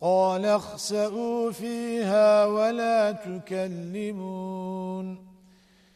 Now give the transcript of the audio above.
قال اخسأوا فيها ولا تكلمون